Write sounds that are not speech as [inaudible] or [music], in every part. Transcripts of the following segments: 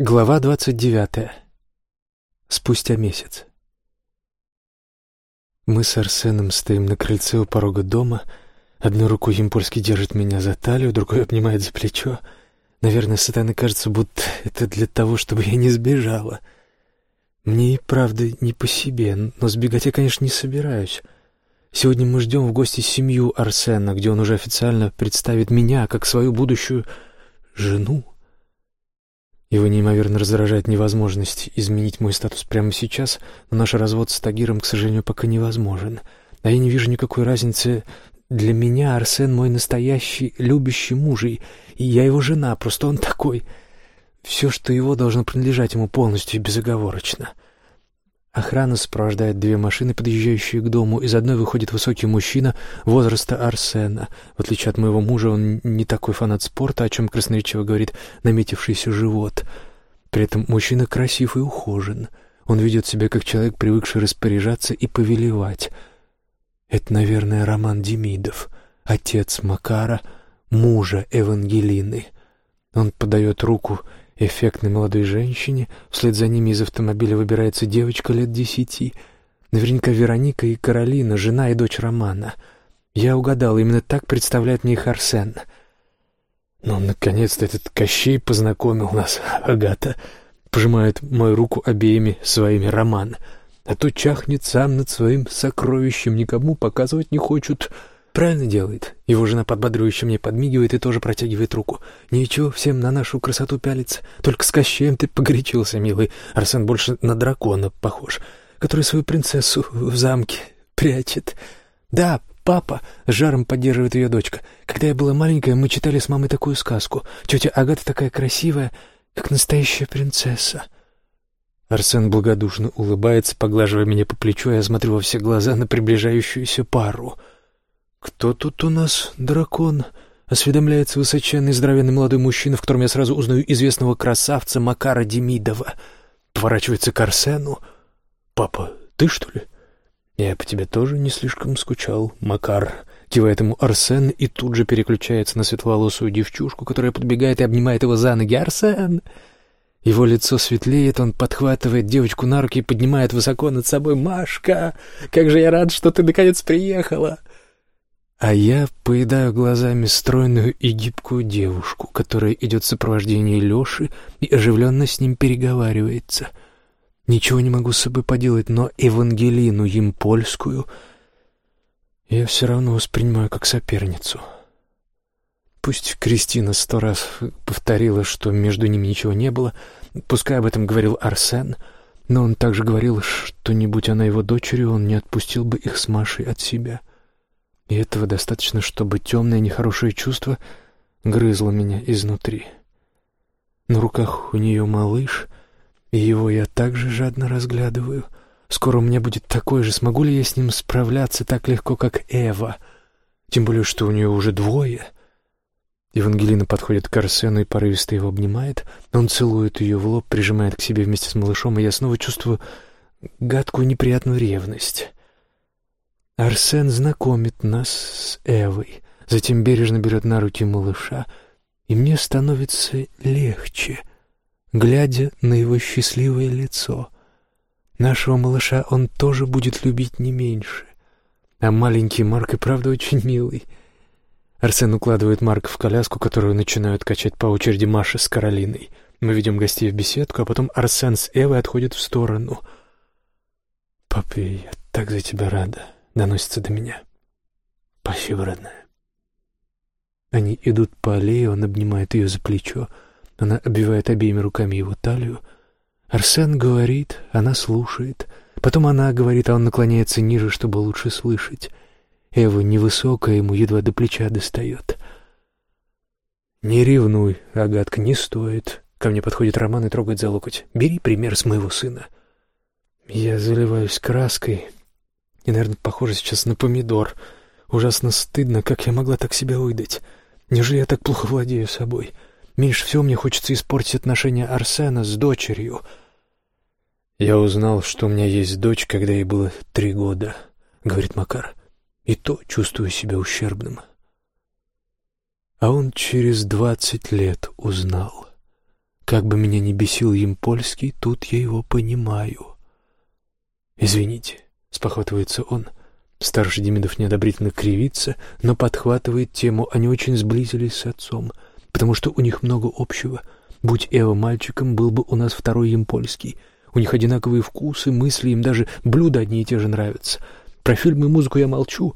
Глава двадцать девятая. Спустя месяц. Мы с Арсеном стоим на крыльце у порога дома. Одной рукой Емпольский держит меня за талию, другой обнимает за плечо. Наверное, сатана кажется, будто это для того, чтобы я не сбежала. Мне и правда не по себе, но сбегать я, конечно, не собираюсь. Сегодня мы ждем в гости семью Арсена, где он уже официально представит меня как свою будущую жену. Его неимоверно раздражает невозможность изменить мой статус прямо сейчас, но наш развод с Тагиром, к сожалению, пока невозможен. А я не вижу никакой разницы. Для меня Арсен мой настоящий, любящий муж, и я его жена, просто он такой. Все, что его, должно принадлежать ему полностью и безоговорочно. — Охрана сопровождает две машины, подъезжающие к дому. Из одной выходит высокий мужчина возраста Арсена. В отличие от моего мужа, он не такой фанат спорта, о чем красноречиво говорит наметившийся живот. При этом мужчина красив и ухожен. Он ведет себя как человек, привыкший распоряжаться и повелевать. Это, наверное, Роман Демидов, отец Макара, мужа Евангелины. Он подает руку эффектной молодой женщине. Вслед за ними из автомобиля выбирается девочка лет десяти. Наверняка Вероника и Каролина, жена и дочь Романа. Я угадал, именно так представляет мне их Арсен. «Ну, наконец-то этот Кощей познакомил нас, Агата», — пожимает мою руку обеими своими Роман. «А то чахнет сам над своим сокровищем, никому показывать не хочет». Правильно делает. Его жена подбадривающе мне подмигивает и тоже протягивает руку. Ничего, всем на нашу красоту пялится. Только с Кощеем ты погорячился, милый. Арсен больше на дракона похож, который свою принцессу в замке прячет. Да, папа, жаром поддерживает ее дочка. Когда я была маленькая, мы читали с мамой такую сказку. Тетя Агата такая красивая, как настоящая принцесса. Арсен благодушно улыбается, поглаживая меня по плечу, я смотрю во все глаза на приближающуюся пару — «Кто тут у нас дракон?» — осведомляется высоченный здоровенный молодой мужчина, в котором я сразу узнаю известного красавца Макара Демидова. Поворачивается к Арсену. «Папа, ты что ли?» «Я по тебе тоже не слишком скучал, Макар», — кивает ему Арсен и тут же переключается на светловолосую девчушку, которая подбегает и обнимает его за ноги. «Арсен!» Его лицо светлеет, он подхватывает девочку на руки и поднимает высоко над собой. «Машка, как же я рад, что ты наконец приехала!» А я поедаю глазами стройную и гибкую девушку, которая идет в сопровождении Леши и оживленно с ним переговаривается. Ничего не могу с собой поделать, но Евангелину Емпольскую я все равно воспринимаю как соперницу. Пусть Кристина сто раз повторила, что между ними ничего не было, пускай об этом говорил Арсен, но он также говорил, что не будь она его дочерью, он не отпустил бы их с Машей от себя. — и этого достаточно, чтобы темное нехорошее чувство грызло меня изнутри. На руках у нее малыш, и его я также жадно разглядываю. Скоро у меня будет такой же, смогу ли я с ним справляться так легко, как Эва? Тем более, что у нее уже двое. Евангелина подходит к Арсену и порывисто его обнимает. Он целует ее в лоб, прижимает к себе вместе с малышом, и я снова чувствую гадкую неприятную ревность. Арсен знакомит нас с Эвой, затем бережно берет на руки малыша, и мне становится легче, глядя на его счастливое лицо. Нашего малыша он тоже будет любить не меньше. А маленький Марк и правда очень милый. Арсен укладывает Марка в коляску, которую начинают качать по очереди Маша с Каролиной. Мы ведем гостей в беседку, а потом Арсен с Эвой отходят в сторону. «Папа, я так за тебя рада», доносится до меня. «Спасибо, родная». Они идут по аллее, он обнимает ее за плечо, она обвивает обеими руками его талию. Арсен говорит, она слушает. Потом она говорит, а он наклоняется ниже, чтобы лучше слышать. Эва невысокая, ему едва до плеча достает. «Не ревнуй, Агатка, не стоит». Ко мне подходит Роман и трогает за локоть. «Бери пример с моего сына». Я заливаюсь краской, и, наверное, похоже сейчас на помидор. Ужасно стыдно, как я могла так себя выдать. Неужели я так плохо владею собой? Меньше всего мне хочется испортить отношения Арсена с дочерью. «Я узнал, что у меня есть дочь, когда ей было три года», — говорит Макар. «И то чувствую себя ущербным». А он через двадцать лет узнал. Как бы меня ни бесил им польский, тут я его понимаю. «Извините», — спохватывается он. Старший Демидов неодобрительно кривится, но подхватывает тему. Они очень сблизились с отцом, потому что у них много общего. Будь Эва мальчиком, был бы у нас второй им польский. У них одинаковые вкусы, мысли, им даже блюда одни и те же нравятся. Про фильмы и музыку я молчу.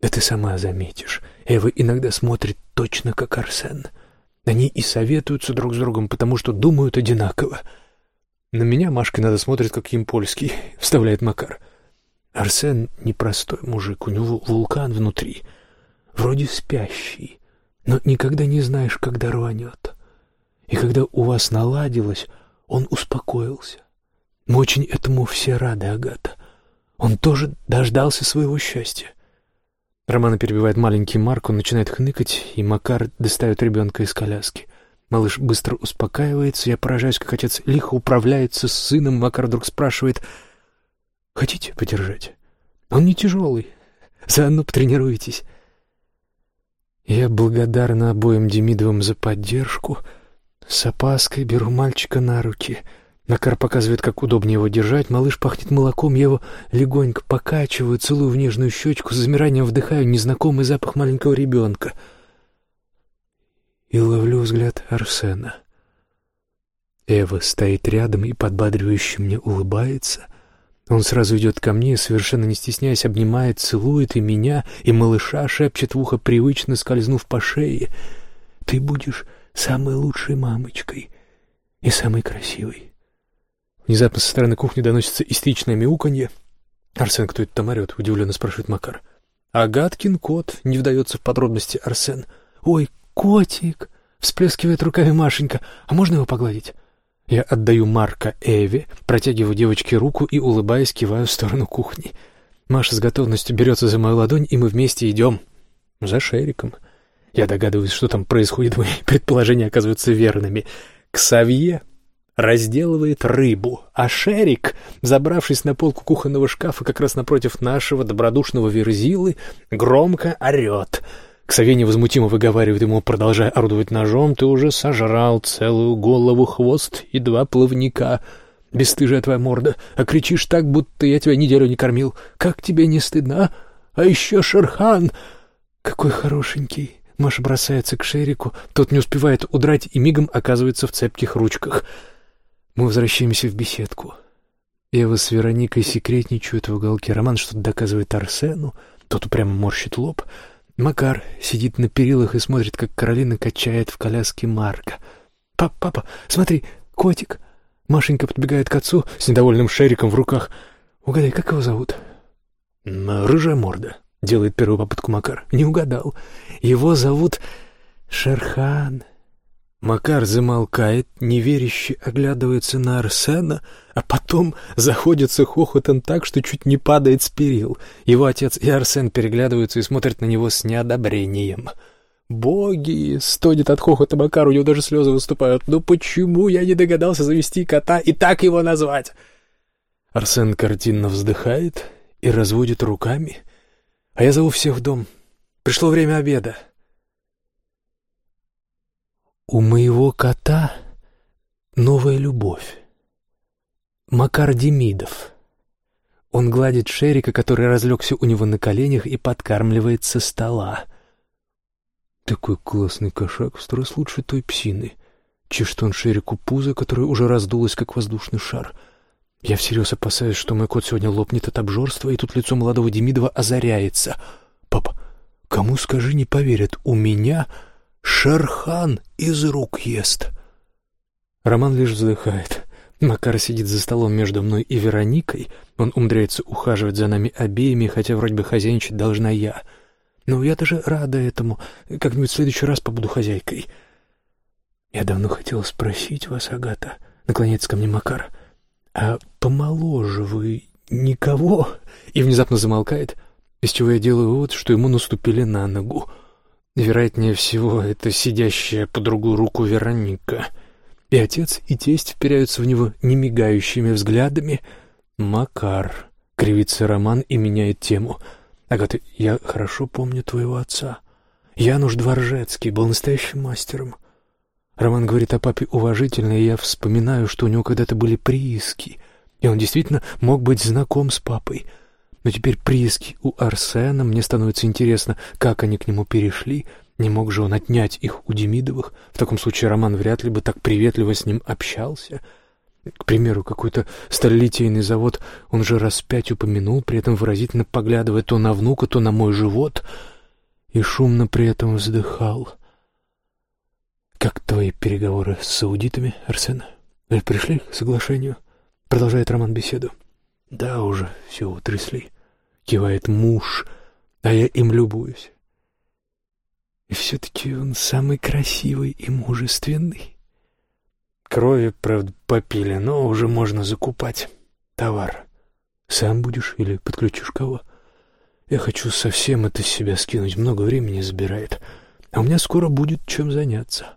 Да ты сама заметишь. Эва иногда смотрит точно как Арсен. Они и советуются друг с другом, потому что думают одинаково. На меня Машка надо смотрит, как им польский, [laughs] вставляет Макар. Арсен непростой мужик, у него вулкан внутри. Вроде спящий, но никогда не знаешь, когда рванет. И когда у вас наладилось, он успокоился. Мы очень этому все рады, Агата. Он тоже дождался своего счастья. Романа перебивает маленький Марк, он начинает хныкать, и Макар достает ребенка из коляски. Малыш быстро успокаивается, я поражаюсь, как отец лихо управляется с сыном. Макар вдруг спрашивает, «Хотите подержать? Он не тяжелый, заодно потренируетесь». Я благодарна обоим Демидовым за поддержку. С опаской беру мальчика на руки. Макар показывает, как удобнее его держать. Малыш пахнет молоком, я его легонько покачиваю, целую в нежную щечку, с замиранием вдыхаю незнакомый запах маленького ребенка — и ловлю взгляд Арсена. Эва стоит рядом и подбадривающе мне улыбается. Он сразу идет ко мне, совершенно не стесняясь, обнимает, целует и меня, и малыша шепчет в ухо, привычно скользнув по шее. «Ты будешь самой лучшей мамочкой и самой красивой». Внезапно со стороны кухни доносится истеричное мяуканье. «Арсен, кто это там орет?» — удивленно спрашивает Макар. «Агаткин кот», — не вдается в подробности Арсен. «Ой, «Котик!» — всплескивает руками Машенька. «А можно его погладить?» Я отдаю Марка Эве, протягиваю девочке руку и, улыбаясь, киваю в сторону кухни. Маша с готовностью берется за мою ладонь, и мы вместе идем за Шериком. Я догадываюсь, что там происходит, мои [laughs] предположения оказываются верными. Ксавье разделывает рыбу, а Шерик, забравшись на полку кухонного шкафа как раз напротив нашего добродушного верзилы, громко орет — Ксавей невозмутимо выговаривает ему, продолжая орудовать ножом, «Ты уже сожрал целую голову, хвост и два плавника. Бесстыжая твоя морда, а кричишь так, будто я тебя неделю не кормил. Как тебе не стыдно? А еще Шерхан!» «Какой хорошенький!» Маша бросается к Шерику, тот не успевает удрать и мигом оказывается в цепких ручках. Мы возвращаемся в беседку. Ева с Вероникой секретничают в уголке. Роман что-то доказывает Арсену, тот упрямо морщит лоб — Макар сидит на перилах и смотрит, как Каролина качает в коляске Марка. «Пап, папа, смотри, котик!» Машенька подбегает к отцу с недовольным шериком в руках. «Угадай, как его зовут?» «Рыжая морда», — делает первую попытку Макар. «Не угадал. Его зовут Шерхан». Макар замолкает, неверяще оглядывается на Арсена, а потом заходится хохотом так, что чуть не падает с перил. Его отец и Арсен переглядываются и смотрят на него с неодобрением. «Боги!» — стонет от хохота Макар, у него даже слезы выступают. «Ну почему я не догадался завести кота и так его назвать?» Арсен картинно вздыхает и разводит руками. «А я зову всех в дом. Пришло время обеда». У моего кота новая любовь. Макар Демидов. Он гладит Шерика, который разлегся у него на коленях и подкармливает со стола. Такой классный кошак, в раз лучше той псины. Чешет он Шерику пузо, которое уже раздулось, как воздушный шар. Я всерьез опасаюсь, что мой кот сегодня лопнет от обжорства, и тут лицо молодого Демидова озаряется. «Папа, кому скажи, не поверят, у меня Шерхан из рук ест. Роман лишь вздыхает. Макар сидит за столом между мной и Вероникой. Он умудряется ухаживать за нами обеими, хотя вроде бы хозяйничать должна я. Но я даже рада этому. Как-нибудь в следующий раз побуду хозяйкой. Я давно хотела спросить вас, Агата, наклоняется ко мне Макар, а помоложе вы никого? И внезапно замолкает, из чего я делаю вывод, что ему наступили на ногу. Вероятнее всего, это сидящая по другую руку Вероника. И отец, и тесть вперяются в него немигающими взглядами. «Макар», — кривится Роман и меняет тему. «Агата, я хорошо помню твоего отца. Януш Дворжецкий был настоящим мастером. Роман говорит о папе уважительно, и я вспоминаю, что у него когда-то были прииски, и он действительно мог быть знаком с папой. Но теперь прииски у Арсена, мне становится интересно, как они к нему перешли. Не мог же он отнять их у Демидовых? В таком случае Роман вряд ли бы так приветливо с ним общался. К примеру, какой-то сталелитейный завод он же раз пять упомянул, при этом выразительно поглядывая то на внука, то на мой живот, и шумно при этом вздыхал. «Как твои переговоры с саудитами, Арсен? Вы пришли к соглашению?» Продолжает Роман беседу. «Да, уже все утрясли», — кивает муж, а я им любуюсь. И все-таки он самый красивый и мужественный. Крови, правда, попили, но уже можно закупать товар. Сам будешь или подключишь кого? Я хочу совсем это с себя скинуть, много времени забирает. А у меня скоро будет чем заняться.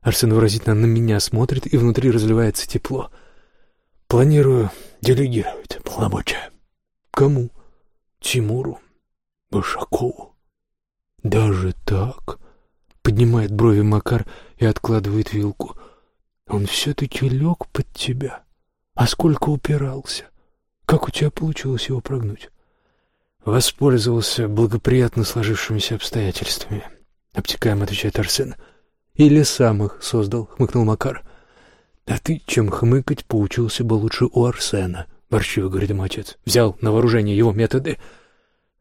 Арсен выразительно на меня смотрит, и внутри разливается тепло. Планирую делегировать полномочия. Кому? Тимуру Башакову. Даже так? Поднимает брови Макар и откладывает вилку. Он все-таки лег под тебя. А сколько упирался? Как у тебя получилось его прогнуть? Воспользовался благоприятно сложившимися обстоятельствами. Обтекаемо отвечает Арсен. Или сам их создал, хмыкнул Макар. «А ты чем хмыкать поучился бы лучше у Арсена?» — ворчиво говорит ему отец. «Взял на вооружение его методы».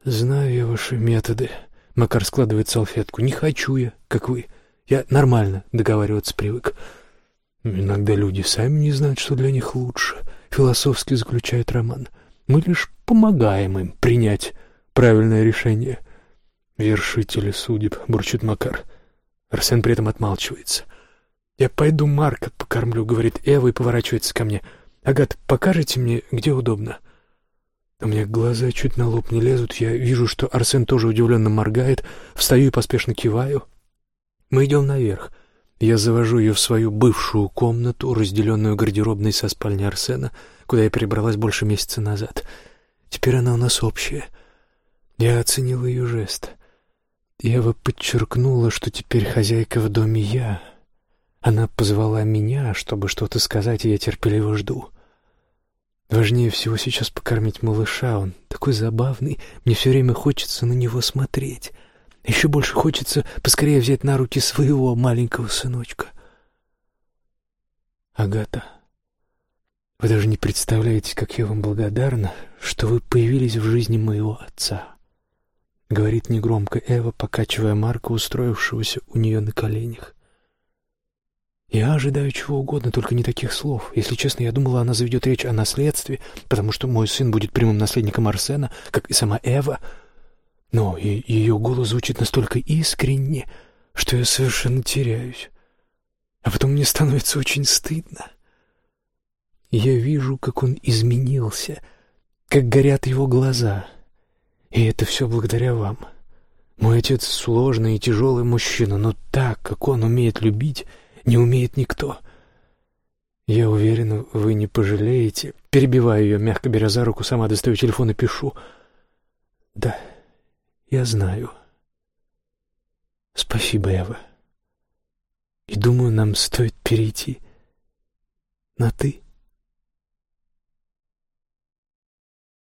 «Знаю я ваши методы». Макар складывает салфетку. «Не хочу я, как вы. Я нормально договариваться привык». «Иногда люди сами не знают, что для них лучше», — философски заключает Роман. «Мы лишь помогаем им принять правильное решение». «Вершители судеб», — бурчит Макар. Арсен при этом отмалчивается. «Я пойду Марка покормлю», — говорит Эва и поворачивается ко мне. «Агат, покажете мне, где удобно?» У меня глаза чуть на лоб не лезут. Я вижу, что Арсен тоже удивленно моргает. Встаю и поспешно киваю. Мы идем наверх. Я завожу ее в свою бывшую комнату, разделенную гардеробной со спальней Арсена, куда я перебралась больше месяца назад. Теперь она у нас общая. Я оценил ее жест. Ева подчеркнула, что теперь хозяйка в доме я, она позвала меня, чтобы что-то сказать, и я терпеливо жду. Важнее всего сейчас покормить малыша, он такой забавный, мне все время хочется на него смотреть. Еще больше хочется поскорее взять на руки своего маленького сыночка. Агата, вы даже не представляете, как я вам благодарна, что вы появились в жизни моего отца. Говорит негромко Эва, покачивая Марка, устроившегося у нее на коленях. Я ожидаю чего угодно, только не таких слов. Если честно, я думала, она заведет речь о наследстве, потому что мой сын будет прямым наследником Арсена, как и сама Эва. Но и ее голос звучит настолько искренне, что я совершенно теряюсь. А потом мне становится очень стыдно. Я вижу, как он изменился, как горят его глаза. И это все благодаря вам. Мой отец сложный и тяжелый мужчина, но так, как он умеет любить не умеет никто. Я уверен, вы не пожалеете. Перебиваю ее, мягко беря за руку, сама достаю телефон и пишу. Да, я знаю. Спасибо, Эва. И думаю, нам стоит перейти на «ты».